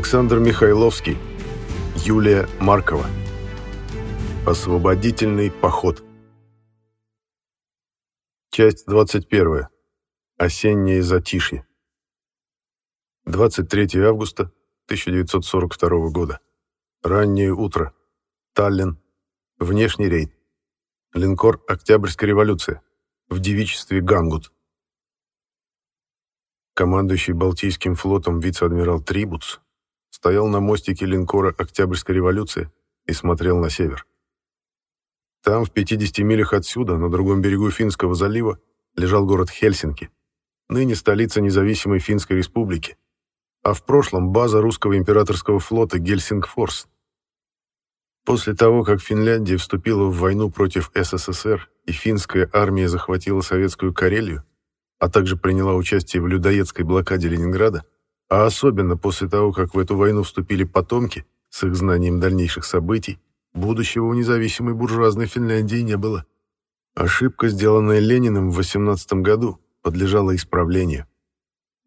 Александр Михайловский, Юлия Маркова. Освободительный поход. Часть 21. Осеннее затишье. 23 августа 1942 года. Раннее утро. Таллин. Внешний рейд. Линкор «Октябрьская революция». В девичестве Гангут. Командующий Балтийским флотом вице-адмирал Трибуц стоял на мостике линкора «Октябрьская революция» и смотрел на север. Там, в 50 милях отсюда, на другом берегу Финского залива, лежал город Хельсинки, ныне столица независимой Финской республики, а в прошлом база русского императорского флота Гельсингфорс. После того, как Финляндия вступила в войну против СССР и финская армия захватила советскую Карелию, а также приняла участие в людоедской блокаде Ленинграда, а особенно после того, как в эту войну вступили потомки, с их знанием дальнейших событий, будущего у независимой буржуазной Финляндии не было. Ошибка, сделанная Лениным в 18 году, подлежала исправлению.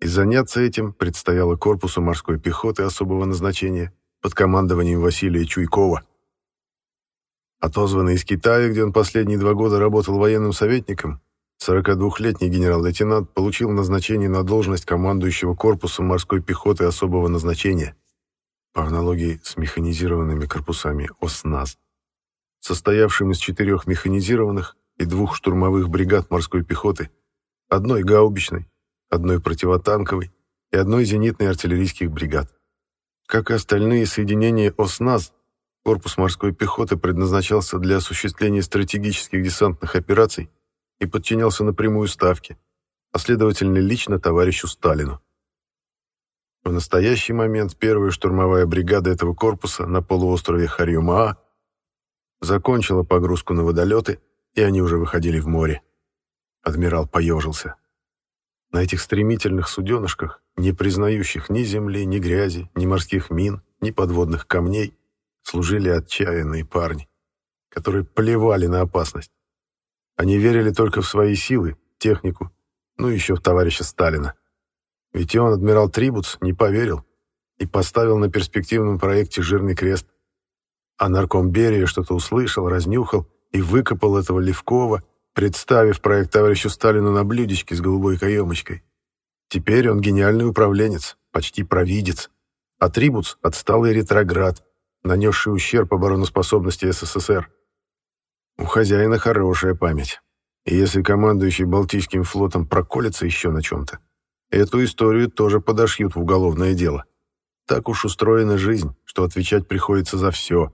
И заняться этим предстояло корпусу морской пехоты особого назначения под командованием Василия Чуйкова. Отозванный из Китая, где он последние два года работал военным советником, 42-летний генерал-лейтенант получил назначение на должность командующего корпусом морской пехоты особого назначения, по аналогии с механизированными корпусами ОСНАЗ, состоявшим из четырех механизированных и двух штурмовых бригад морской пехоты, одной гаубичной, одной противотанковой и одной зенитной артиллерийских бригад. Как и остальные соединения ОСНАЗ, корпус морской пехоты предназначался для осуществления стратегических десантных операций и подчинялся напрямую Ставке, а следовательно лично товарищу Сталину. В настоящий момент первая штурмовая бригада этого корпуса на полуострове Харьюмаа закончила погрузку на водолеты, и они уже выходили в море. Адмирал поежился. На этих стремительных суденышках, не признающих ни земли, ни грязи, ни морских мин, ни подводных камней, служили отчаянные парни, которые плевали на опасность. Они верили только в свои силы, технику, ну еще в товарища Сталина. Ведь и он, адмирал Трибуц, не поверил и поставил на перспективном проекте жирный крест. А нарком Берия что-то услышал, разнюхал и выкопал этого Левкова, представив проект товарищу Сталину на блюдечке с голубой каемочкой. Теперь он гениальный управленец, почти провидец, а Трибуц — отсталый ретроград, нанесший ущерб обороноспособности СССР. У хозяина хорошая память. И если командующий Балтийским флотом проколется еще на чем-то, эту историю тоже подошьют в уголовное дело. Так уж устроена жизнь, что отвечать приходится за все.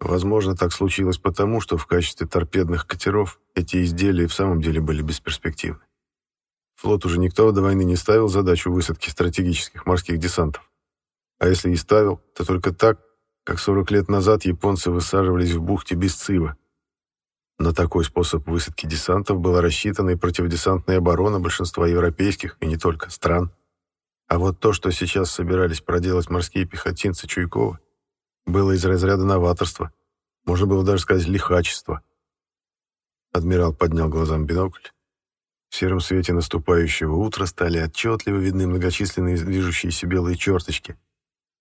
Возможно, так случилось потому, что в качестве торпедных катеров эти изделия в самом деле были бесперспективны. Флот уже никто до войны не ставил задачу высадки стратегических морских десантов. А если и ставил, то только так, как 40 лет назад японцы высаживались в бухте Бесцива. На такой способ высадки десантов была рассчитана и противодесантная оборона большинства европейских, и не только, стран. А вот то, что сейчас собирались проделать морские пехотинцы Чуйкова, было из разряда новаторства, можно было даже сказать лихачества. Адмирал поднял глазам бинокль. В сером свете наступающего утра стали отчетливо видны многочисленные движущиеся белые черточки —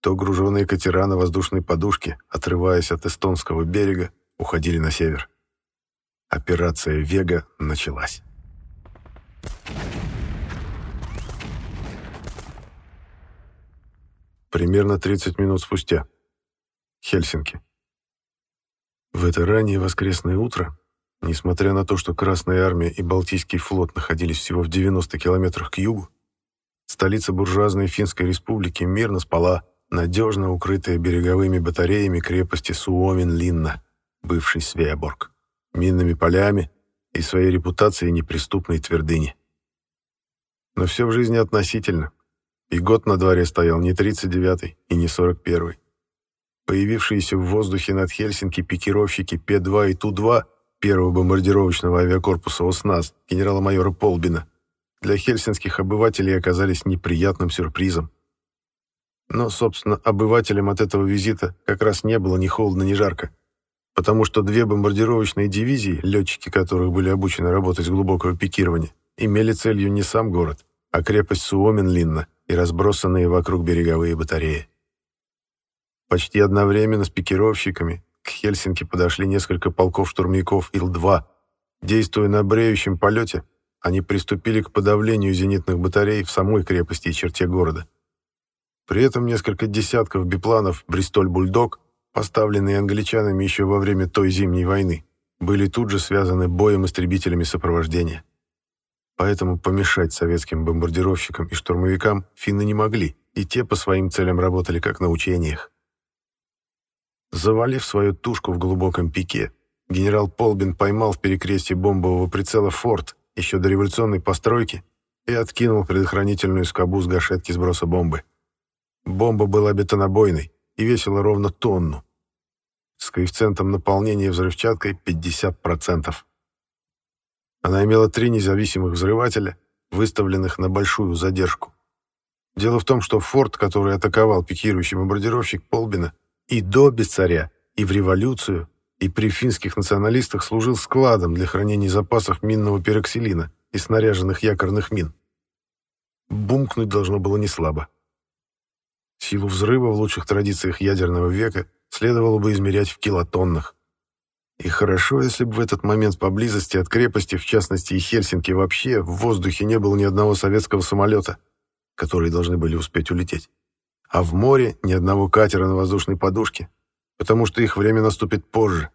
то груженные катера на воздушной подушке, отрываясь от эстонского берега, уходили на север. Операция «Вега» началась. Примерно 30 минут спустя. Хельсинки. В это раннее воскресное утро, несмотря на то, что Красная Армия и Балтийский флот находились всего в 90 километрах к югу, столица буржуазной Финской республики мирно спала, надежно укрытая береговыми батареями крепости Суомин-Линна, бывший Свеяборг, минными полями и своей репутацией неприступной твердыни. Но все в жизни относительно, и год на дворе стоял не 39-й и не 41-й. Появившиеся в воздухе над Хельсинки пикировщики П-2 и Ту-2 первого бомбардировочного авиакорпуса ОСНАЗ генерала-майора Полбина для хельсинских обывателей оказались неприятным сюрпризом. Но, собственно, обывателям от этого визита как раз не было ни холодно, ни жарко, потому что две бомбардировочные дивизии, летчики которых были обучены работать с глубокого пикирования, имели целью не сам город, а крепость Суомен-Линна, и разбросанные вокруг береговые батареи. Почти одновременно с пикировщиками к Хельсинки подошли несколько полков штурмяков Ил-2. Действуя на бреющем полете, они приступили к подавлению зенитных батарей в самой крепости и черте города. При этом несколько десятков бипланов «Бристоль-Бульдог», поставленные англичанами еще во время той зимней войны, были тут же связаны боем истребителями сопровождения. Поэтому помешать советским бомбардировщикам и штурмовикам финны не могли, и те по своим целям работали как на учениях. Завалив свою тушку в глубоком пике, генерал Полбин поймал в перекрестье бомбового прицела «Форт» еще до революционной постройки и откинул предохранительную скобу с гашетки сброса бомбы. Бомба была бетонобойной и весила ровно тонну, с коэффициентом наполнения взрывчаткой 50%. Она имела три независимых взрывателя, выставленных на большую задержку. Дело в том, что форт, который атаковал пикирующий бомбардировщик Полбина, и до Бессаря, и в революцию, и при финских националистах служил складом для хранения запасов минного пероксилина и снаряженных якорных мин. Бумкнуть должно было не слабо. Силу взрыва в лучших традициях ядерного века следовало бы измерять в килотоннах. И хорошо, если бы в этот момент поблизости от крепости, в частности и Хельсинки вообще, в воздухе не было ни одного советского самолета, которые должны были успеть улететь. А в море ни одного катера на воздушной подушке, потому что их время наступит позже.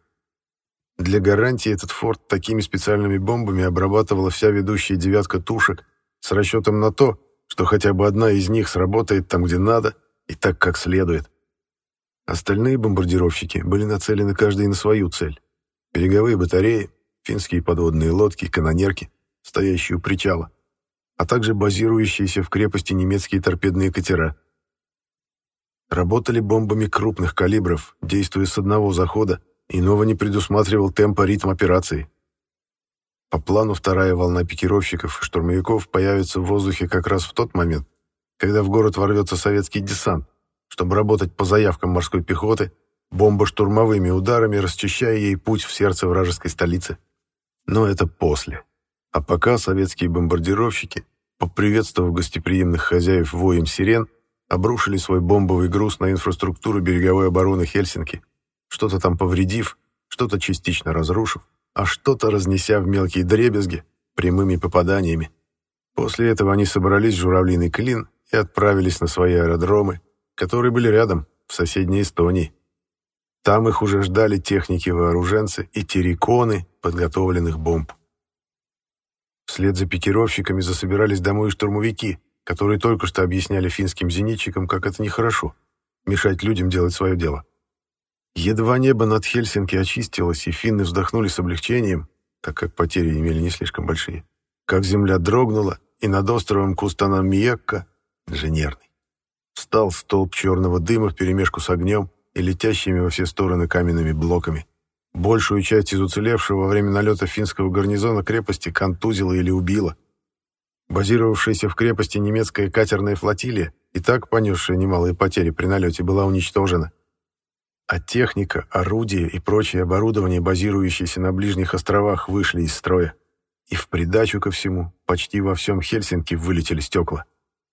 Для гарантии этот форт такими специальными бомбами обрабатывала вся ведущая девятка тушек с расчетом на то, что хотя бы одна из них сработает там, где надо, и так, как следует. Остальные бомбардировщики были нацелены каждый на свою цель. Береговые батареи, финские подводные лодки, канонерки, стоящие у причала, а также базирующиеся в крепости немецкие торпедные катера. Работали бомбами крупных калибров, действуя с одного захода, иного не предусматривал темпа ритм операции. По плану вторая волна пикировщиков и штурмовиков появится в воздухе как раз в тот момент, когда в город ворвется советский десант, чтобы работать по заявкам морской пехоты, бомбо-штурмовыми ударами расчищая ей путь в сердце вражеской столицы. Но это после. А пока советские бомбардировщики, поприветствовав гостеприимных хозяев воем сирен, обрушили свой бомбовый груз на инфраструктуру береговой обороны Хельсинки, что-то там повредив, что-то частично разрушив, а что-то разнеся в мелкие дребезги прямыми попаданиями. После этого они собрались в журавлиный клин и отправились на свои аэродромы, которые были рядом, в соседней Эстонии. Там их уже ждали техники-вооруженцы и терриконы подготовленных бомб. Вслед за пикировщиками засобирались домой штурмовики, которые только что объясняли финским зенитчикам, как это нехорошо — мешать людям делать свое дело. Едва небо над Хельсинки очистилось, и финны вздохнули с облегчением, так как потери имели не слишком большие, как земля дрогнула, и над островом Кустанам-Миекка, инженерный, встал столб черного дыма вперемешку с огнем и летящими во все стороны каменными блоками. Большую часть из уцелевшего во время налета финского гарнизона крепости контузило или убило. Базировавшаяся в крепости немецкая катерная флотилия, и так понесшая немалые потери при налете, была уничтожена. А техника, орудия и прочее оборудование, базирующееся на ближних островах, вышли из строя. И в придачу ко всему, почти во всем Хельсинки вылетели стекла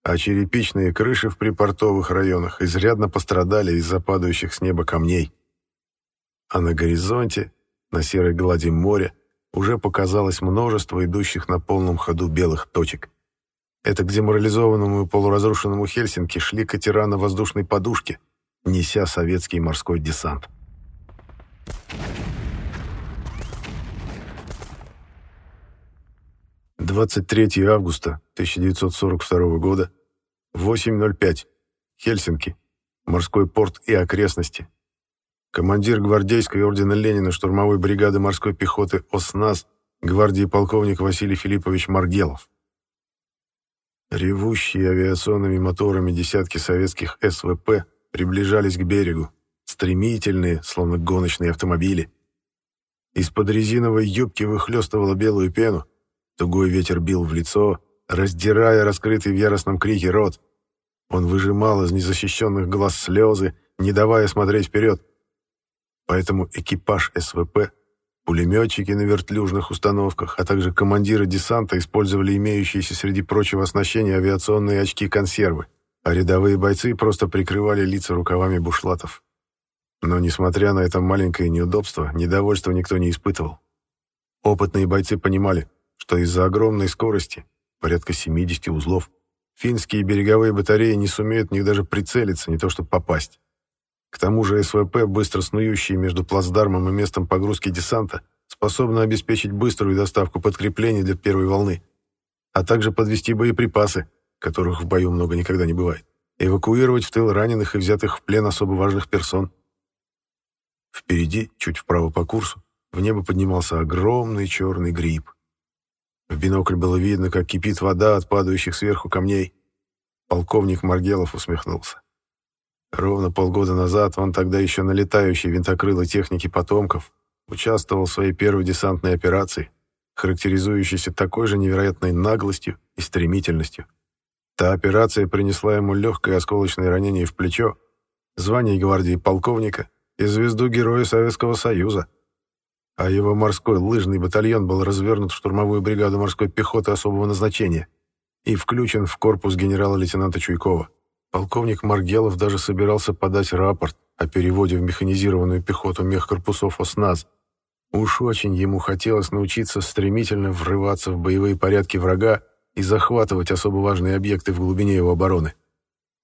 а черепичные крыши в припортовых районах изрядно пострадали из-за падающих с неба камней. А на горизонте, на серой глади моря, уже показалось множество идущих на полном ходу белых точек. Это к деморализованному и полуразрушенному Хельсинки шли катера на воздушной подушке, неся советский морской десант. Thank 23 августа 1942 года, 8.05, Хельсинки, морской порт и окрестности. Командир гвардейской ордена Ленина штурмовой бригады морской пехоты ОСНАС гвардии полковник Василий Филиппович Маргелов. Ревущие авиационными моторами десятки советских СВП приближались к берегу, стремительные, словно гоночные автомобили. Из-под резиновой юбки выхлёстывала белую пену, тугой ветер бил в лицо, раздирая раскрытый в яростном крике рот. Он выжимал из незащищенных глаз слезы, не давая смотреть вперед. Поэтому экипаж СВП, Пулеметчики на вертлюжных установках, а также командиры десанта использовали имеющиеся среди прочего оснащения авиационные очки-консервы, а рядовые бойцы просто прикрывали лица рукавами бушлатов. Но, несмотря на это маленькое неудобство, недовольства никто не испытывал. Опытные бойцы понимали, что из-за огромной скорости, порядка 70 узлов, финские береговые батареи не сумеют в них даже прицелиться, не то что попасть. К тому же СВП, быстро снующие между плацдармом и местом погрузки десанта, способны обеспечить быструю доставку подкреплений для первой волны, а также подвести боеприпасы, которых в бою много никогда не бывает, эвакуировать в тыл раненых и взятых в плен особо важных персон. Впереди, чуть вправо по курсу, в небо поднимался огромный черный гриб. В бинокль было видно, как кипит вода от падающих сверху камней. Полковник Маргелов усмехнулся. Ровно полгода назад он тогда еще на летающей винтокрылой технике потомков участвовал в своей первой десантной операции, характеризующейся такой же невероятной наглостью и стремительностью. Та операция принесла ему легкое осколочное ранение в плечо, звание гвардии полковника и звезду Героя Советского Союза. А его морской лыжный батальон был развернут в штурмовую бригаду морской пехоты особого назначения и включен в корпус генерала-лейтенанта Чуйкова. Полковник Маргелов даже собирался подать рапорт о переводе в механизированную пехоту мехкорпусов ОСНАЗ. Уж очень ему хотелось научиться стремительно врываться в боевые порядки врага и захватывать особо важные объекты в глубине его обороны.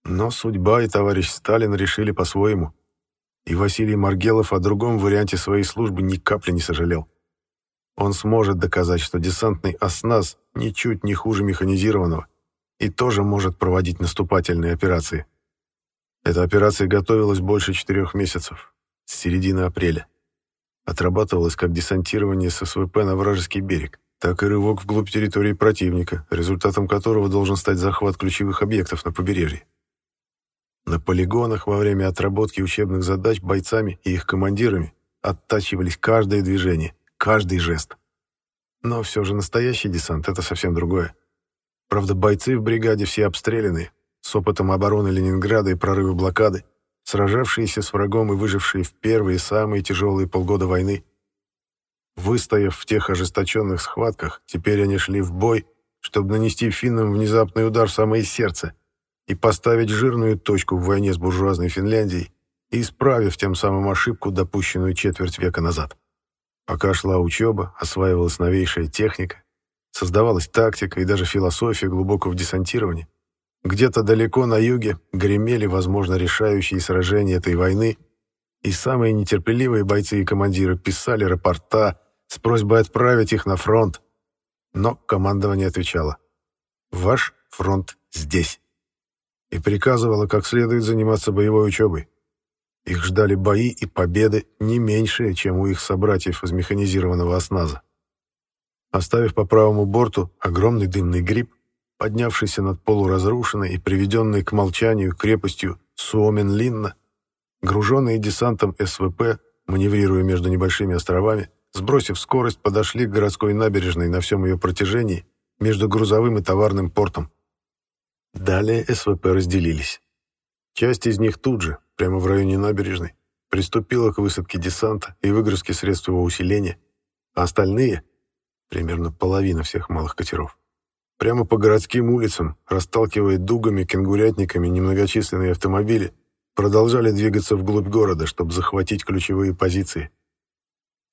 Но судьба и товарищ Сталин решили по-своему. И Василий Маргелов о другом варианте своей службы ни капли не сожалел. Он сможет доказать, что десантный ОСНАЗ ничуть не хуже механизированного, и тоже может проводить наступательные операции. Эта операция готовилась больше четырех месяцев, с середины апреля. Отрабатывалась как десантирование с СВП на вражеский берег, так и рывок вглубь территории противника, результатом которого должен стать захват ключевых объектов на побережье. На полигонах во время отработки учебных задач бойцами и их командирами оттачивались каждое движение, каждый жест. Но все же настоящий десант — это совсем другое. Правда, бойцы в бригаде все обстреляны, с опытом обороны Ленинграда и прорыва блокады, сражавшиеся с врагом и выжившие в первые самые тяжелые полгода войны. Выстояв в тех ожесточенных схватках, теперь они шли в бой, чтобы нанести финнам внезапный удар в самое сердце и поставить жирную точку в войне с буржуазной Финляндией, исправив тем самым ошибку, допущенную четверть века назад. Пока шла учеба, осваивалась новейшая техника, Создавалась тактика и даже философия глубокого десантирования. Где-то далеко на юге гремели, возможно, решающие сражения этой войны, и самые нетерпеливые бойцы и командиры писали рапорта с просьбой отправить их на фронт. Но командование отвечало «Ваш фронт здесь» и приказывало как следует заниматься боевой учебой. Их ждали бои и победы не меньшие, чем у их собратьев из механизированного осназа оставив по правому борту огромный дымный гриб, поднявшийся над полуразрушенной и приведенной к молчанию крепостью Суомен-Линна, груженные десантом СВП, маневрируя между небольшими островами, сбросив скорость, подошли к городской набережной на всем ее протяжении между грузовым и товарным портом. Далее СВП разделились. Часть из них тут же, прямо в районе набережной, приступила к высадке десанта и выгрузке средств его усиления, а остальные — примерно половина всех малых катеров. Прямо по городским улицам, расталкивая дугами, кенгурятниками немногочисленные автомобили, продолжали двигаться вглубь города, чтобы захватить ключевые позиции.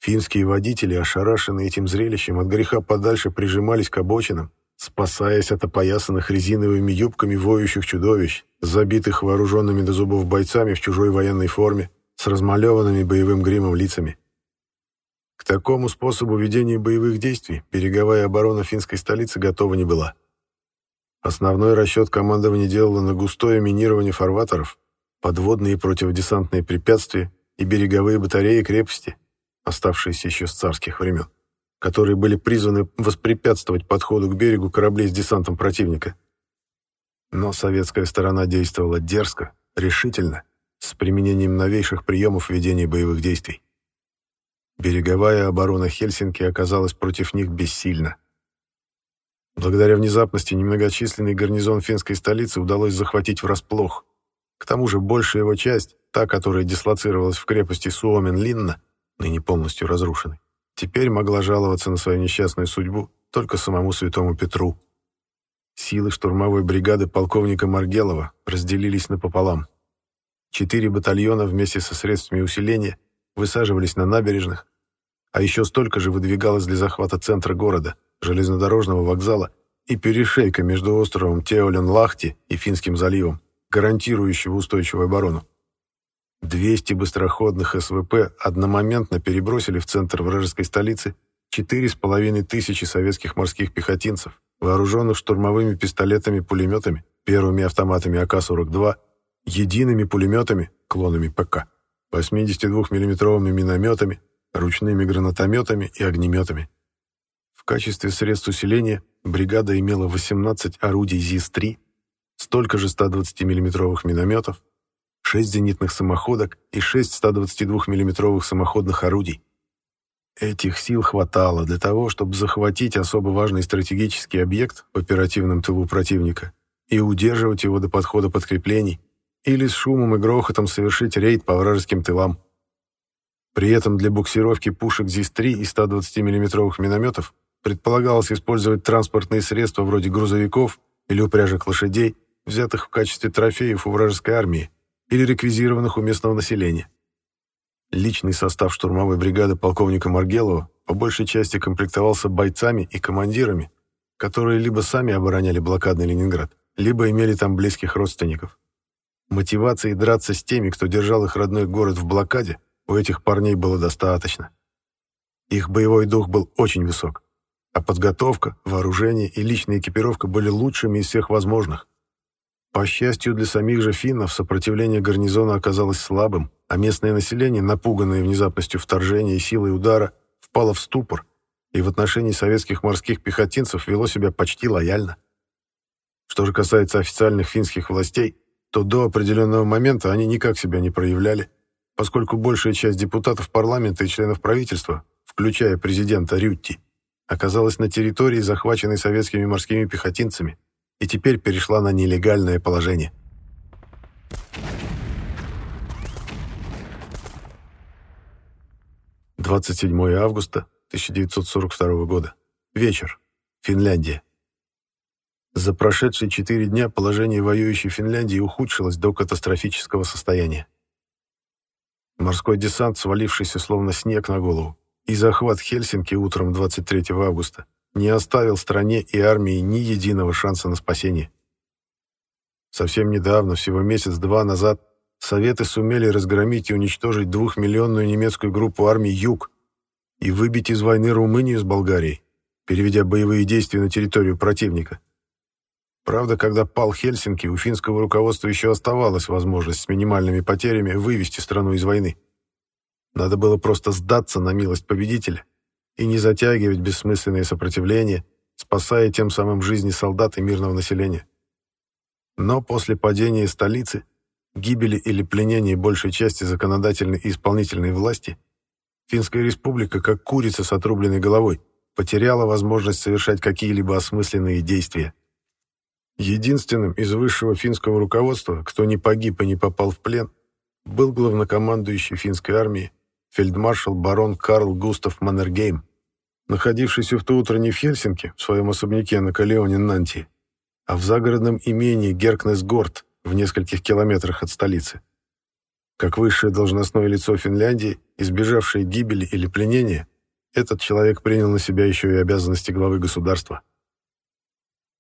Финские водители, ошарашенные этим зрелищем, от греха подальше прижимались к обочинам, спасаясь от опоясанных резиновыми юбками воющих чудовищ, забитых вооруженными до зубов бойцами в чужой военной форме, с размалеванными боевым гримом лицами. К такому способу ведения боевых действий береговая оборона финской столицы готова не была. Основной расчет командования делало на густое минирование фарватеров, подводные и противодесантные препятствия и береговые батареи крепости, оставшиеся еще с царских времен, которые были призваны воспрепятствовать подходу к берегу кораблей с десантом противника. Но советская сторона действовала дерзко, решительно, с применением новейших приемов ведения боевых действий. Береговая оборона Хельсинки оказалась против них бессильна. Благодаря внезапности немногочисленный гарнизон финской столицы удалось захватить врасплох. К тому же большая его часть, та, которая дислоцировалась в крепости Суомен-Линна, ныне полностью разрушенной, теперь могла жаловаться на свою несчастную судьбу только самому святому Петру. Силы штурмовой бригады полковника Маргелова разделились напополам. Четыре батальона вместе со средствами усиления высаживались на набережных, а еще столько же выдвигалось для захвата центра города, железнодорожного вокзала и перешейка между островом Теолен-Лахти и Финским заливом, гарантирующего устойчивую оборону. 200 быстроходных СВП одномоментно перебросили в центр вражеской столицы 4,5 тысячи советских морских пехотинцев, вооруженных штурмовыми пистолетами-пулеметами, первыми автоматами АК-42, едиными пулеметами, клонами ПК, 82 миллиметровыми минометами, ручными гранатометами и огнеметами. В качестве средств усиления бригада имела 18 орудий ЗИС-3, столько же 120 миллиметровых минометов, 6 зенитных самоходок и 6 122 миллиметровых самоходных орудий. Этих сил хватало для того, чтобы захватить особо важный стратегический объект в оперативном тылу противника и удерживать его до подхода подкреплений, или с шумом и грохотом совершить рейд по вражеским тылам. При этом для буксировки пушек ЗИС-3 и 120 миллиметровых минометов предполагалось использовать транспортные средства вроде грузовиков или упряжек лошадей, взятых в качестве трофеев у вражеской армии или реквизированных у местного населения. Личный состав штурмовой бригады полковника Маргелова по большей части комплектовался бойцами и командирами, которые либо сами обороняли блокадный Ленинград, либо имели там близких родственников. Мотивации драться с теми, кто держал их родной город в блокаде, у этих парней было достаточно. Их боевой дух был очень высок, а подготовка, вооружение и личная экипировка были лучшими из всех возможных. По счастью для самих же финнов, сопротивление гарнизона оказалось слабым, а местное население, напуганное внезапностью вторжения и силой удара, впало в ступор и в отношении советских морских пехотинцев вело себя почти лояльно. Что же касается официальных финских властей, то до определенного момента они никак себя не проявляли, поскольку большая часть депутатов парламента и членов правительства, включая президента Рютти, оказалась на территории, захваченной советскими морскими пехотинцами, и теперь перешла на нелегальное положение. Двадцать седьмое августа 1942 года. Вечер. Финляндия. За прошедшие четыре дня положение воюющей Финляндии ухудшилось до катастрофического состояния. Морской десант, свалившийся словно снег на голову, и захват Хельсинки утром 23 августа не оставил стране и армии ни единого шанса на спасение. Совсем недавно, всего месяц-два назад, Советы сумели разгромить и уничтожить двухмиллионную немецкую группу армий «Юг» и выбить из войны Румынию с Болгарией, переведя боевые действия на территорию противника. Правда, когда пал Хельсинки, у финского руководства еще оставалась возможность с минимальными потерями вывести страну из войны. Надо было просто сдаться на милость победителя и не затягивать бессмысленное сопротивление, спасая тем самым жизни солдат и мирного населения. Но после падения столицы, гибели или пленения большей части законодательной и исполнительной власти, Финская республика, как курица с отрубленной головой, потеряла возможность совершать какие-либо осмысленные действия. Единственным из высшего финского руководства, кто не погиб и не попал в плен, был главнокомандующий финской армии фельдмаршал барон Карл Густав Маннергейм, находившийся в то утро не в Хельсинки, в своем особняке на Калеоне Нанти, а в загородном имении Геркнесгорд в нескольких километрах от столицы. Как высшее должностное лицо Финляндии, избежавшее гибели или пленения, этот человек принял на себя еще и обязанности главы государства.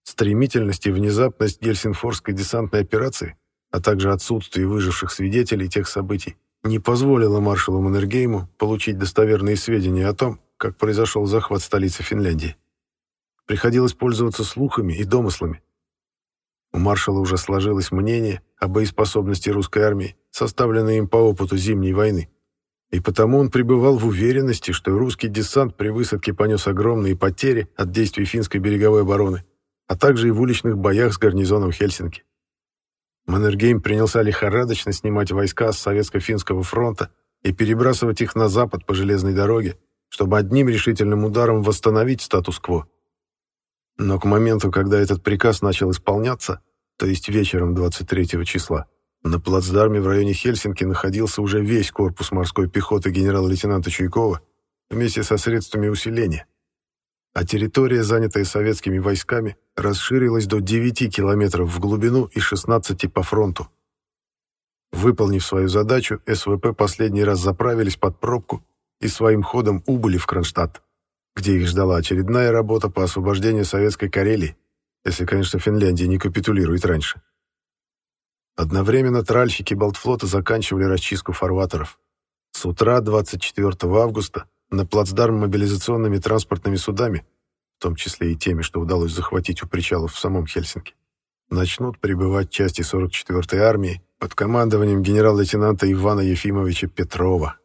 Стремительность и внезапность Гельсинфорской десантной операции, а также отсутствие выживших свидетелей тех событий, не позволило маршалу Маннергейму получить достоверные сведения о том, как произошел захват столицы Финляндии. Приходилось пользоваться слухами и домыслами. У маршала уже сложилось мнение о боеспособности русской армии, составленное им по опыту Зимней войны. И потому он пребывал в уверенности, что русский десант при высадке понес огромные потери от действий финской береговой обороны, а также и в уличных боях с гарнизоном Хельсинки. Маннергейм принялся лихорадочно снимать войска с Советско-финского фронта и перебрасывать их на запад по железной дороге, чтобы одним решительным ударом восстановить статус-кво. Но к моменту, когда этот приказ начал исполняться, то есть вечером 23 числа, на плацдарме в районе Хельсинки находился уже весь корпус морской пехоты генерала-лейтенанта Чуйкова вместе со средствами усиления. А территория, занятая советскими войсками, расширилась до 9 километров в глубину и 16 по фронту. Выполнив свою задачу, СВП последний раз заправились под пробку и своим ходом убыли в Кронштадт, где их ждала очередная работа по освобождению Советской Карелии, если, конечно, Финляндия не капитулирует раньше. Одновременно тральщики Балтфлота заканчивали расчистку фарватеров. С утра 24 августа на плацдарм мобилизационными транспортными судами, в том числе и теми, что удалось захватить у причалов в самом Хельсинки, начнут прибывать части 44-й армии под командованием генерал-лейтенанта Ивана Ефимовича Петрова.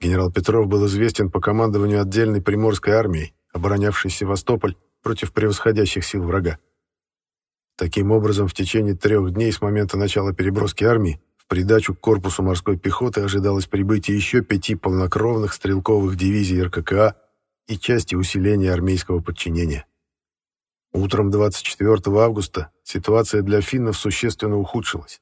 Генерал Петров был известен по командованию отдельной приморской армией, оборонявшей Севастополь против превосходящих сил врага. Таким образом, в течение трех дней с момента начала переброски армии придачу к корпусу морской пехоты ожидалось прибытие еще пяти полнокровных стрелковых дивизий РККА и части усиления армейского подчинения. Утром 24 августа ситуация для финнов существенно ухудшилась.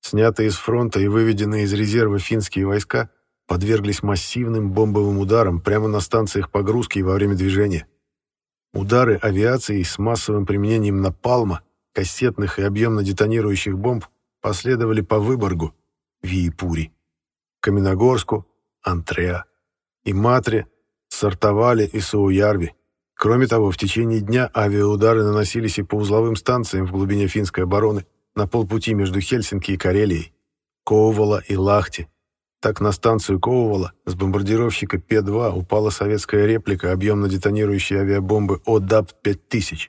Снятые с фронта и выведенные из резерва финские войска подверглись массивным бомбовым ударам прямо на станциях погрузки и во время движения. Удары авиации с массовым применением напалма, кассетных и объемно-детонирующих бомб последовали по Выборгу, Виепури, Каменогорску, Антреа и Матре, Сартовале и Сауярви. Кроме того, в течение дня авиаудары наносились и по узловым станциям в глубине финской обороны, на полпути между Хельсинки и Карелией, Коувала и Лахти. Так на станцию Коувала с бомбардировщика П-2 упала советская реплика объемно-детонирующей авиабомбы ОДАП-5000,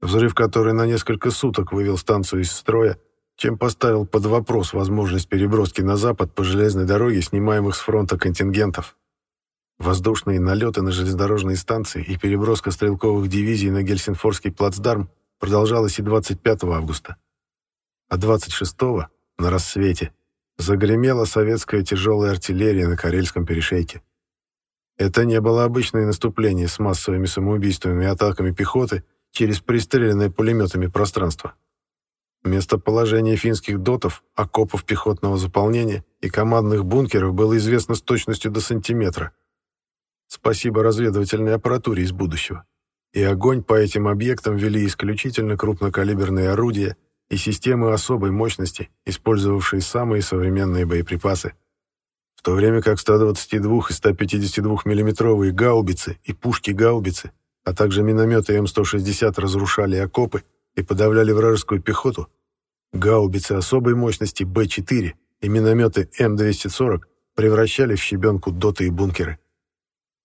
взрыв которой на несколько суток вывел станцию из строя, чем поставил под вопрос возможность переброски на запад по железной дороге снимаемых с фронта контингентов. Воздушные налеты на железнодорожные станции и переброска стрелковых дивизий на Гельсинфорский плацдарм продолжалась и 25 августа а 26-го, на рассвете, загремела советская тяжелая артиллерия на Карельском перешейке. Это не было обычное наступление с массовыми самоубийствами и атаками пехоты через пристреленное пулеметами пространство. Местоположение финских дотов, окопов пехотного заполнения и командных бункеров было известно с точностью до сантиметра. Спасибо разведывательной аппаратуре из будущего. И огонь по этим объектам вели исключительно крупнокалиберные орудия и системы особой мощности, использовавшие самые современные боеприпасы. В то время как 122 и 152 миллиметровые гаубицы и пушки-гаубицы, а также минометы М-160 разрушали окопы и подавляли вражескую пехоту, гаубицы особой мощности Б-4 и минометы М-240 превращали в щебенку доты и бункеры.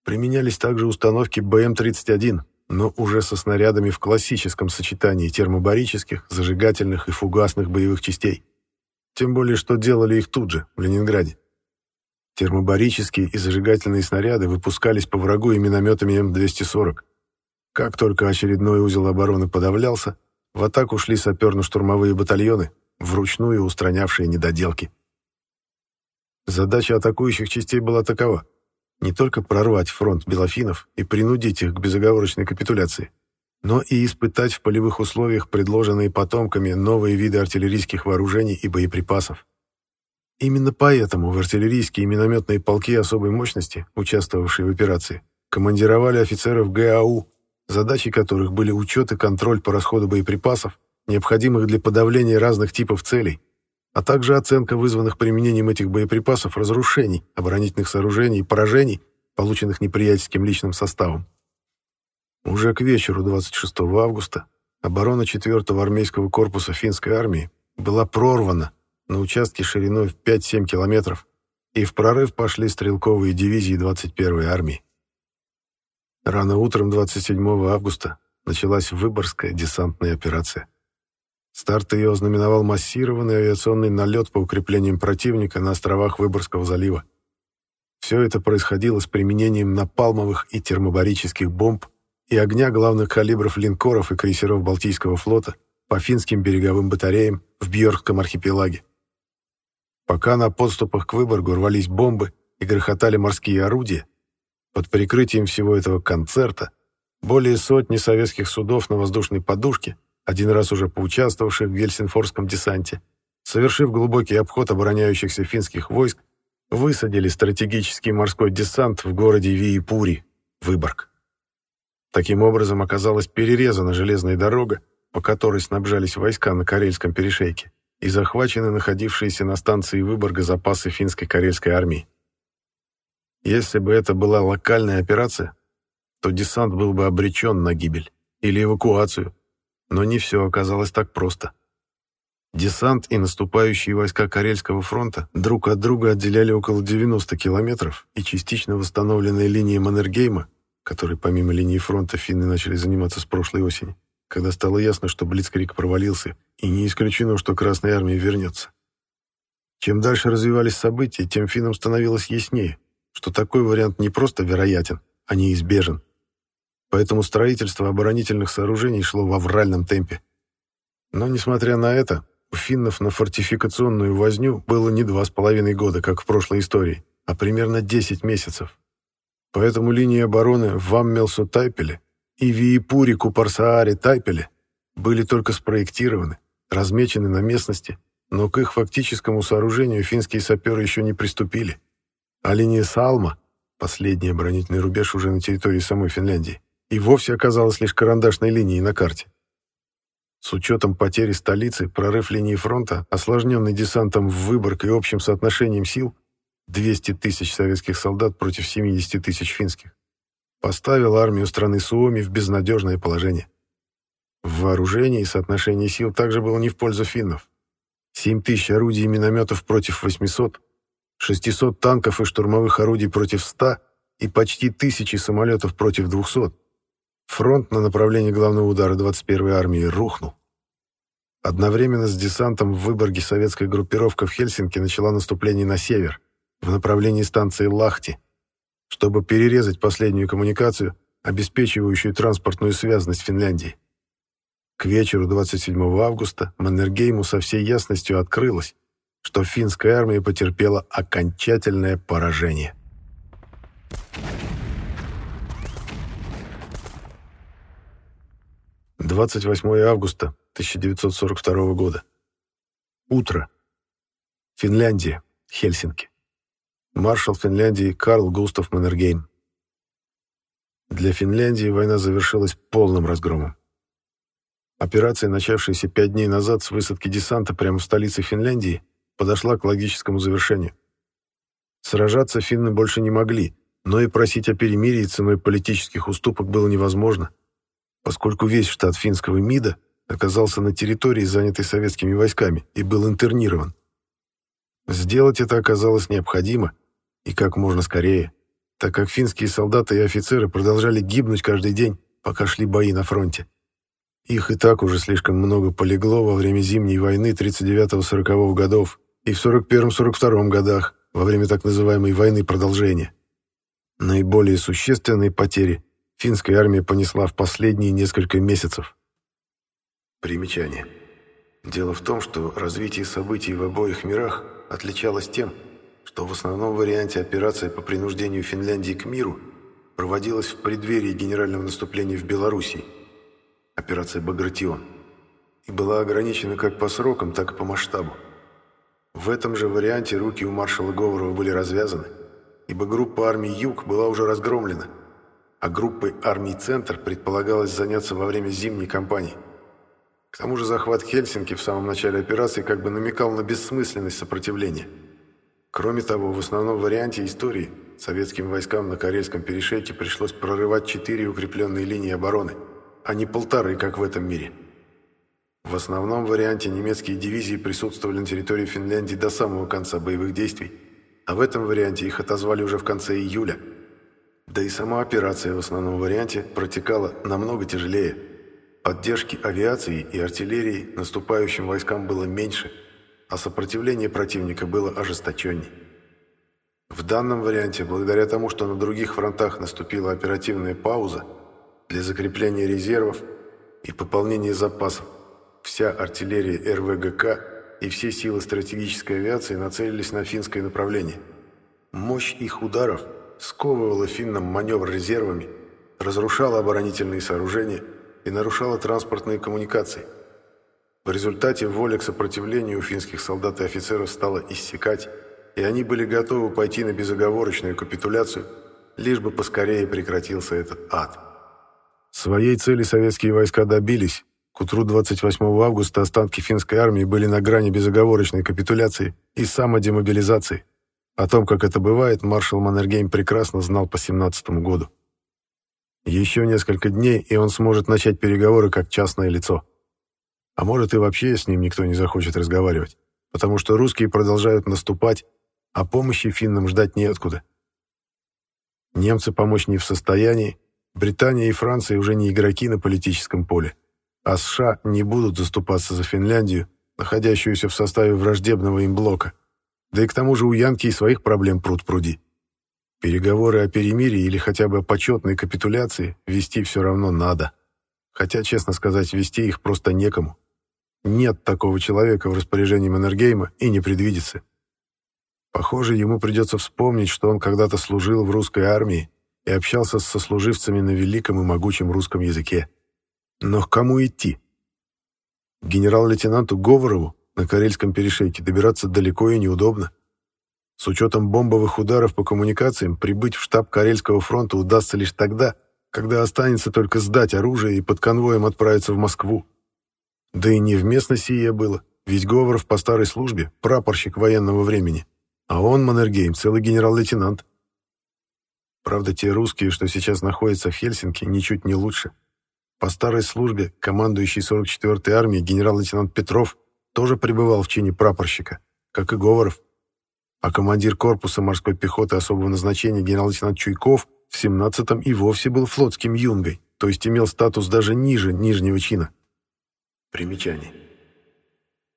Применялись также установки БМ-31, но уже со снарядами в классическом сочетании термобарических, зажигательных и фугасных боевых частей. Тем более, что делали их тут же, в Ленинграде. Термобарические и зажигательные снаряды выпускались по врагу и минометами М-240. Как только очередной узел обороны подавлялся, в атаку шли саперно-штурмовые батальоны, вручную устранявшие недоделки. Задача атакующих частей была такова — не только прорвать фронт белофинов и принудить их к безоговорочной капитуляции, но и испытать в полевых условиях предложенные потомками новые виды артиллерийских вооружений и боеприпасов. Именно поэтому в артиллерийские и минометные полки особой мощности, участвовавшие в операции, командировали офицеров ГАУ, задачей которых были учет и контроль по расходу боеприпасов, необходимых для подавления разных типов целей, а также оценка вызванных применением этих боеприпасов разрушений, оборонительных сооружений и поражений, полученных неприятельским личным составом. Уже к вечеру 26 августа оборона 4-го армейского корпуса финской армии была прорвана на участке шириной в 5-7 километров, и в прорыв пошли стрелковые дивизии 21-й армии. Рано утром 27 августа началась Выборгская десантная операция. Старт ее ознаменовал массированный авиационный налет по укреплениям противника на островах Выборгского залива. Все это происходило с применением напалмовых и термобарических бомб и огня главных калибров линкоров и крейсеров Балтийского флота по финским береговым батареям в Бьоркском архипелаге. Пока на подступах к Выборгу рвались бомбы и грохотали морские орудия, под прикрытием всего этого концерта более сотни советских судов на воздушной подушке один раз уже поучаствовавших в Гельсинфорском десанте, совершив глубокий обход обороняющихся финских войск, высадили стратегический морской десант в городе Виипури, Выборг. Таким образом оказалась перерезана железная дорога, по которой снабжались войска на Карельском перешейке, и захвачены находившиеся на станции Выборга запасы финской карельской армии. Если бы это была локальная операция, то десант был бы обречен на гибель или эвакуацию, но не все оказалось так просто. Десант и наступающие войска Карельского фронта друг от друга отделяли около 90 километров, и частично восстановленная линия Маннергейма, которой помимо линии фронта финны начали заниматься с прошлой осени, когда стало ясно, что Блицкрик провалился, и не исключено, что Красная Армия вернется. Чем дальше развивались события, тем финнам становилось яснее, что такой вариант не просто вероятен, а неизбежен. Поэтому строительство оборонительных сооружений шло в авральном темпе. Но, несмотря на это, у финнов на фортификационную возню было не два с половиной года, как в прошлой истории, а примерно 10 месяцев. Поэтому линии обороны в Аммелсу-Тайпеле и Виипури-Купарсааре-Тайпеле были только спроектированы, размечены на местности, но к их фактическому сооружению финские саперы еще не приступили. А линия Салма, последний оборонительный рубеж уже на территории самой Финляндии, и вовсе оказалась лишь карандашной линией на карте. С учетом потери столицы, прорыв линии фронта, осложненный десантом в Выборг и общим соотношением сил, 200 тысяч советских солдат против 70 тысяч финских, поставил армию страны Суоми в безнадежное положение. В вооружении соотношение сил также было не в пользу финнов. 7 тысяч орудий и минометов против 800, 600 танков и штурмовых орудий против 100 и почти тысячи самолетов против 200. Фронт на направлении главного удара 21-й армии рухнул. Одновременно с десантом в Выборге советская группировка в Хельсинки начала наступление на север, в направлении станции Лахти, чтобы перерезать последнюю коммуникацию, обеспечивающую транспортную связность Финляндии. К вечеру 27 августа Маннергейму со всей ясностью открылось, что финская армия потерпела окончательное поражение. 28 августа 1942 года. Утро. Финляндия. Хельсинки. Маршал Финляндии Карл Густав Маннергейм. Для Финляндии война завершилась полным разгромом. Операция, начавшаяся пять дней назад с высадки десанта прямо в столице Финляндии, подошла к логическому завершению. Сражаться финны больше не могли, но и просить о перемирии ценой политических уступок было невозможно поскольку весь штат финского МИДа оказался на территории, занятой советскими войсками, и был интернирован. Сделать это оказалось необходимо, и как можно скорее, так как финские солдаты и офицеры продолжали гибнуть каждый день, пока шли бои на фронте. Их и так уже слишком много полегло во время Зимней войны 39-40 годов и в 41-42 годах, во время так называемой «войны продолжения». Наиболее существенные потери финская армия понесла в последние несколько месяцев. Примечание. Дело в том, что развитие событий в обоих мирах отличалось тем, что в основном варианте операция по принуждению Финляндии к миру проводилась в преддверии генерального наступления в Белоруссии, операция «Багратион», и была ограничена как по срокам, так и по масштабу. В этом же варианте руки у маршала Говорова были развязаны, ибо группа армий «Юг» была уже разгромлена – а группой армий «Центр» предполагалось заняться во время зимней кампании. К тому же захват Хельсинки в самом начале операции как бы намекал на бессмысленность сопротивления. Кроме того, в основном варианте истории советским войскам на Карельском перешейке пришлось прорывать четыре укрепленные линии обороны, а не полторы, как в этом мире. В основном варианте немецкие дивизии присутствовали на территории Финляндии до самого конца боевых действий, а в этом варианте их отозвали уже в конце июля – да и сама операция в основном варианте протекала намного тяжелее. Поддержки авиации и артиллерии наступающим войскам было меньше, а сопротивление противника было ожесточенней. В данном варианте, благодаря тому, что на других фронтах наступила оперативная пауза для закрепления резервов и пополнения запасов, вся артиллерия РВГК и все силы стратегической авиации нацелились на финское направление. Мощь их ударов – сковывала финнам маневр резервами, разрушала оборонительные сооружения и нарушала транспортные коммуникации. В результате воля к сопротивлению у финских солдат и офицеров стала иссякать, и они были готовы пойти на безоговорочную капитуляцию, лишь бы поскорее прекратился этот ад. Своей цели советские войска добились. К утру 28 августа останки финской армии были на грани безоговорочной капитуляции и самодемобилизации. О том, как это бывает, маршал Маннергейм прекрасно знал по 17 году. Еще несколько дней, и он сможет начать переговоры как частное лицо. А может и вообще с ним никто не захочет разговаривать, потому что русские продолжают наступать, а помощи финнам ждать неоткуда. Немцы помочь не в состоянии, Британия и Франция уже не игроки на политическом поле, а США не будут заступаться за Финляндию, находящуюся в составе враждебного им блока. Да и к тому же у Янки и своих проблем пруд пруди. Переговоры о перемирии или хотя бы о почетной капитуляции вести все равно надо. Хотя, честно сказать, вести их просто некому. Нет такого человека в распоряжении Маннергейма и не предвидится. Похоже, ему придется вспомнить, что он когда-то служил в русской армии и общался с сослуживцами на великом и могучем русском языке. Но к кому идти? Генерал-лейтенанту Говорову на Карельском перешейке добираться далеко и неудобно. С учетом бомбовых ударов по коммуникациям, прибыть в штаб Карельского фронта удастся лишь тогда, когда останется только сдать оружие и под конвоем отправиться в Москву. Да и невместно сие было, ведь Говоров по старой службе, прапорщик военного времени. А он, Маннергейм, целый генерал-лейтенант. Правда, те русские, что сейчас находятся в Хельсинки, ничуть не лучше. По старой службе командующий 44-й армией генерал-лейтенант Петров тоже пребывал в чине прапорщика, как и Говоров. А командир корпуса морской пехоты особого назначения генерал-лейтенант Чуйков в 17-м и вовсе был флотским юнгой, то есть имел статус даже ниже нижнего чина. Примечание.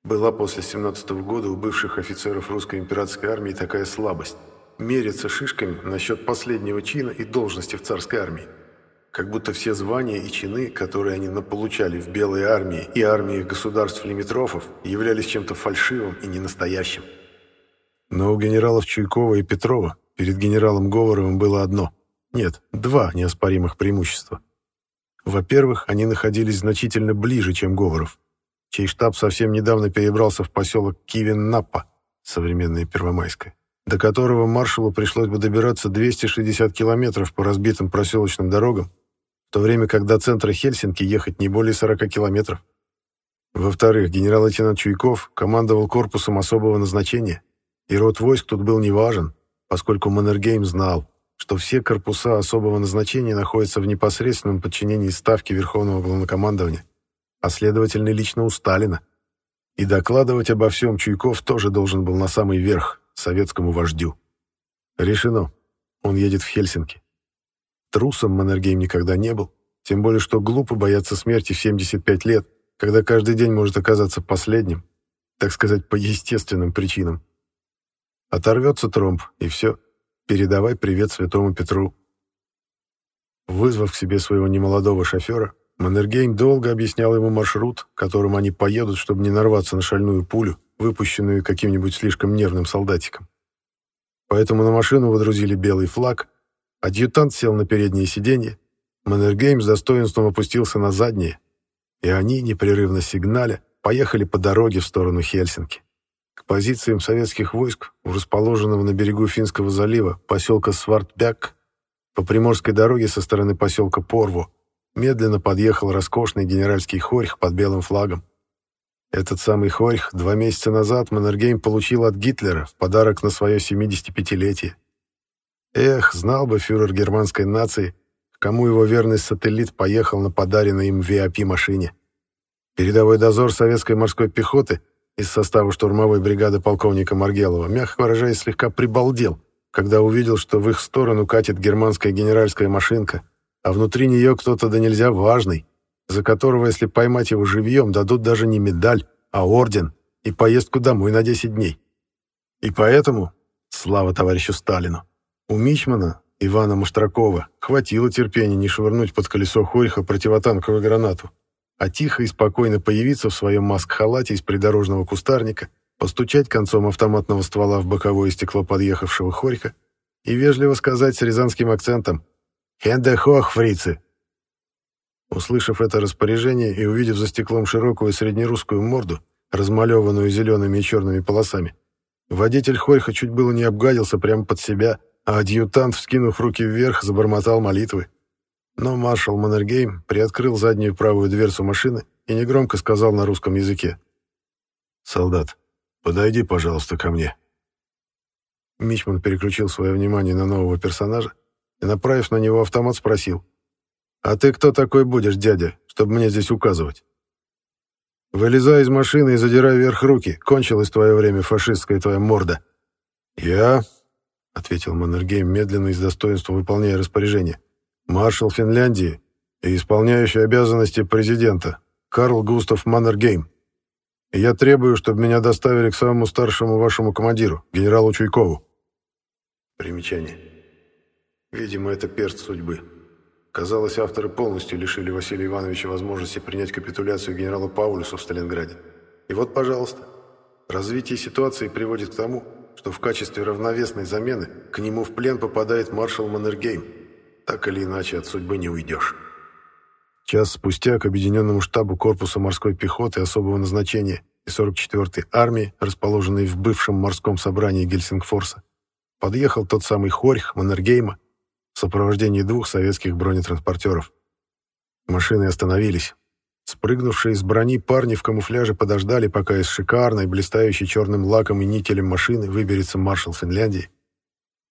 Была после 17 -го года у бывших офицеров русской императорской армии такая слабость – мериться шишками насчет последнего чина и должности в царской армии. Как будто все звания и чины, которые они наполучали в Белой армии и армии государств лимитрофов, являлись чем-то фальшивым и ненастоящим. Но у генералов Чуйкова и Петрова перед генералом Говоровым было одно – нет, два неоспоримых преимущества. Во-первых, они находились значительно ближе, чем Говоров – чей штаб совсем недавно перебрался в поселок Кивин-Наппа, современное Первомайское, до которого маршалу пришлось бы добираться 260 километров по разбитым проселочным дорогам, в то время как до центра Хельсинки ехать не более 40 километров. Во-вторых, генерал-лейтенант Чуйков командовал корпусом особого назначения, и род войск тут был не важен, поскольку Маннергейм знал, что все корпуса особого назначения находятся в непосредственном подчинении Ставки Верховного Главнокомандования а следовательно лично у Сталина. И докладывать обо всем Чуйков тоже должен был на самый верх, советскому вождю. Решено. Он едет в Хельсинки. Трусом Маннергейм никогда не был, тем более что глупо бояться смерти в 75 лет, когда каждый день может оказаться последним, так сказать, по естественным причинам. Оторвется тромб, и все. Передавай привет святому Петру. Вызвав к себе своего немолодого шофера, Маннергейм долго объяснял ему маршрут, которым они поедут, чтобы не нарваться на шальную пулю, выпущенную каким-нибудь слишком нервным солдатиком. Поэтому на машину водрузили белый флаг, адъютант сел на переднее сиденье, Маннергейм с достоинством опустился на заднее, и они, непрерывно сигналя, поехали по дороге в сторону Хельсинки. К позициям советских войск, у расположенного на берегу Финского залива поселка Свартбяк, по приморской дороге со стороны поселка Порво, медленно подъехал роскошный генеральский хорьх под белым флагом. Этот самый хорьх два месяца назад Маннергейм получил от Гитлера в подарок на свое 75-летие. Эх, знал бы фюрер германской нации, кому его верный сателлит поехал на подаренной им VIP-машине. Передовой дозор советской морской пехоты из состава штурмовой бригады полковника Маргелова, мягко выражаясь, слегка прибалдел, когда увидел, что в их сторону катит германская генеральская машинка — а внутри нее кто-то да нельзя важный, за которого, если поймать его живьем, дадут даже не медаль, а орден и поездку домой на 10 дней. И поэтому, слава товарищу Сталину, у Мичмана, Ивана Муштракова, хватило терпения не швырнуть под колесо Хорьха противотанковую гранату, а тихо и спокойно появиться в своем маск-халате из придорожного кустарника, постучать концом автоматного ствола в боковое стекло подъехавшего Хорьха и вежливо сказать с рязанским акцентом «Хенде хох, фрицы!» Услышав это распоряжение и увидев за стеклом широкую среднерусскую морду, размалеванную зелеными и черными полосами, Водитель Хорьха чуть было не обгадился прямо под себя, а адъютант, вскинув руки вверх, забормотал молитвы. Но маршал Маннергейм приоткрыл заднюю правую дверцу машины и негромко сказал на русском языке. «Солдат, подойди, пожалуйста, ко мне». Мичман переключил свое внимание на нового персонажа и, направив на него автомат, спросил. «А ты кто такой будешь, дядя, чтобы мне здесь указывать?» «Вылезай из машины и задирай вверх руки. Кончилось твое время, фашистская твоя морда». «Я», — ответил Маннергейм, медленно и с достоинством выполняя распоряжение, «маршал Финляндии и исполняющий обязанности президента Карл Густав Маннергейм. я требую, чтобы меня доставили к самому старшему вашему командиру, генералу Чуйкову». Примечание. Видимо, это перст судьбы. Казалось, авторы полностью лишили Василия Ивановича возможности принять капитуляцию генерала Паулюса в Сталинграде. И вот, пожалуйста, развитие ситуации приводит к тому, что в качестве равновесной замены к нему в плен попадает маршал Маннергейм. Так или иначе, от судьбы не уйдешь. Час спустя к объединенному штабу корпуса морской пехоты особого назначения и 44-й армии, расположенной в бывшем морском собрании Гельсингфорса, подъехал тот самый Хорьх Маннергейма, в сопровождении двух советских бронетранспортеров. Машины остановились. Спрыгнувшие из брони парни в камуфляже подождали, пока из шикарной, блистающей черным лаком и нителем машины выберется маршал Финляндии.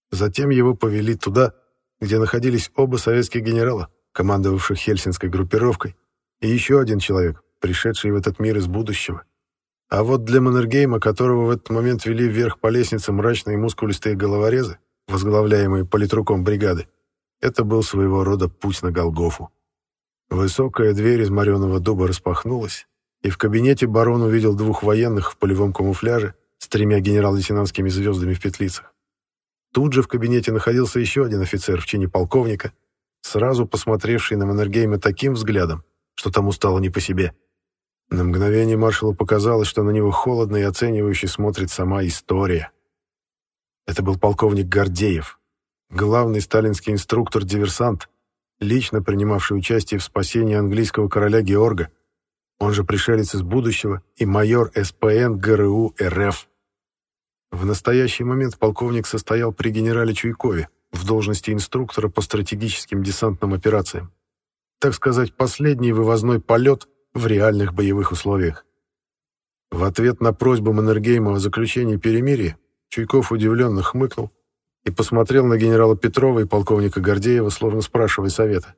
Затем его повели туда, где находились оба советских генерала, командовавших Хельсинской группировкой, и еще один человек, пришедший в этот мир из будущего. А вот для Маннергейма, которого в этот момент вели вверх по лестнице мрачные мускулистые головорезы, возглавляемые политруком бригады, это был своего рода путь на Голгофу. Высокая дверь из мореного дуба распахнулась, и в кабинете барон увидел двух военных в полевом камуфляже с тремя генерал-лейтенантскими звездами в петлицах. Тут же в кабинете находился еще один офицер в чине полковника, сразу посмотревший на Маннергейма таким взглядом, что тому стало не по себе. На мгновение маршалу показалось, что на него холодно и оценивающе смотрит сама история. Это был полковник Гордеев, главный сталинский инструктор-диверсант, лично принимавший участие в спасении английского короля Георга, он же пришелец из будущего и майор СПН ГРУ РФ. В настоящий момент полковник состоял при генерале Чуйкове в должности инструктора по стратегическим десантным операциям. Так сказать, последний вывозной полет в реальных боевых условиях. В ответ на просьбу Маннергейма о заключении перемирия Чуйков удивленно хмыкнул и посмотрел на генерала Петрова и полковника Гордеева, словно спрашивая совета.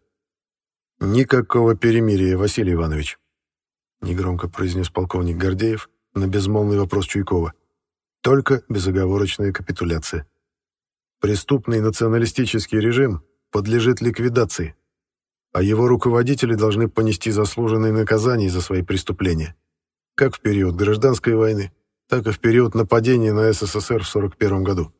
«Никакого перемирия, Василий Иванович», — негромко произнес полковник Гордеев на безмолвный вопрос Чуйкова. «Только безоговорочная капитуляция. Преступный националистический режим подлежит ликвидации, а его руководители должны понести заслуженные наказания за свои преступления, как в период гражданской войны, так и в период нападения на СССР в 1941 году.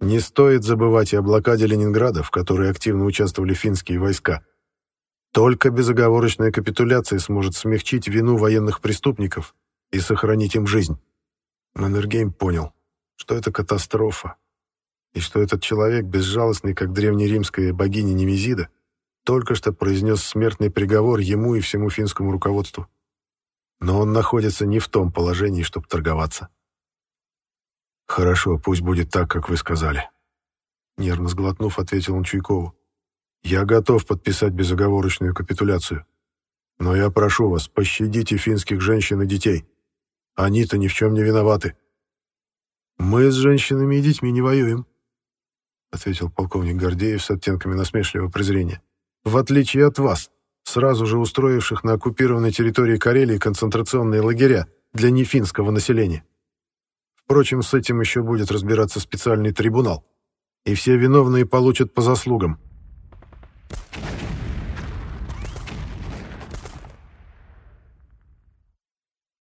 Не стоит забывать и о блокаде Ленинграда, в которой активно участвовали финские войска. Только безоговорочная капитуляция сможет смягчить вину военных преступников и сохранить им жизнь. Маннергейм понял, что это катастрофа, и что этот человек, безжалостный, как древнеримская богиня Немезида, только что произнес смертный приговор ему и всему финскому руководству. Но он находится не в том положении, чтобы торговаться. «Хорошо, пусть будет так, как вы сказали». Нервно сглотнув, ответил он Чуйкову. «Я готов подписать безоговорочную капитуляцию. Но я прошу вас, пощадите финских женщин и детей. Они-то ни в чем не виноваты». «Мы с женщинами и детьми не воюем», — ответил полковник Гордеев с оттенками насмешливого презрения. «В отличие от вас, сразу же устроивших на оккупированной территории Карелии концентрационные лагеря для нефинского населения. Впрочем, с этим еще будет разбираться специальный трибунал. И все виновные получат по заслугам.